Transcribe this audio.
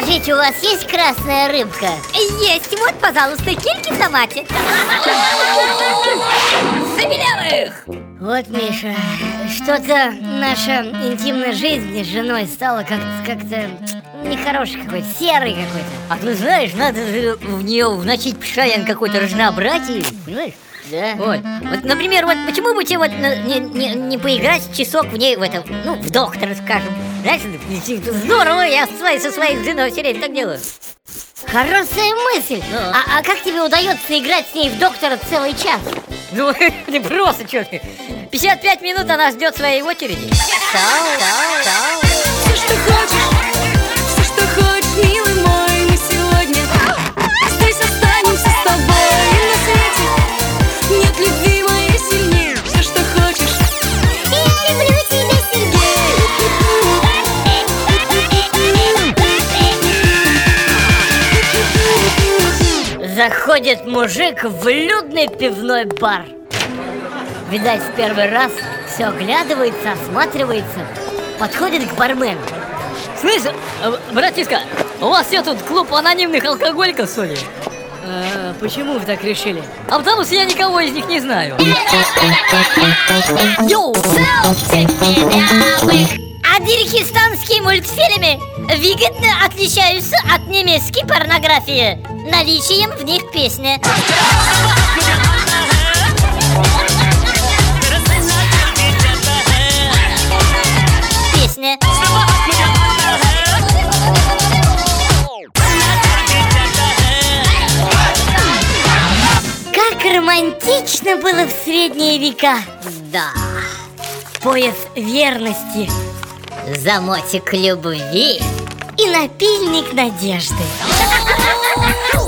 у вас есть красная рыбка? Есть, вот, пожалуйста, кильки в томате Забелявых! Вот, Миша, что-то наша интимная жизнь с женой стала как-то как нехороший какой-то, серый какой-то А ты знаешь, надо же в нее вносить постоянно какое-то разнообразие, понимаешь? Да? Вот. вот, например, вот почему бы тебе вот не, не, не поиграть часок в ней в этом, ну, в доктора, скажем. Знаешь, здорово, я со своей, со своей женой все время так делаю. Хорошая мысль! Ну. А, а как тебе удается играть с ней в доктора целый час? Ну, не просто, черт. 55 минут она ждет своей очереди. Тау, тау, тау. Заходит мужик в людный пивной бар Видать, в первый раз все оглядывается, осматривается Подходит к бармену Слышь, э, братишка, у вас все тут клуб анонимных алкоголиков, что ли? а, Почему вы так решили? А потому что я никого из них не знаю. Йоу! Аджикистанские мультфильмы выгодно отличаются от немецкой порнографии наличием в них песни. Песня. Как романтично было в средние века. Да. Пояс верности, замотик любви и напильник надежды.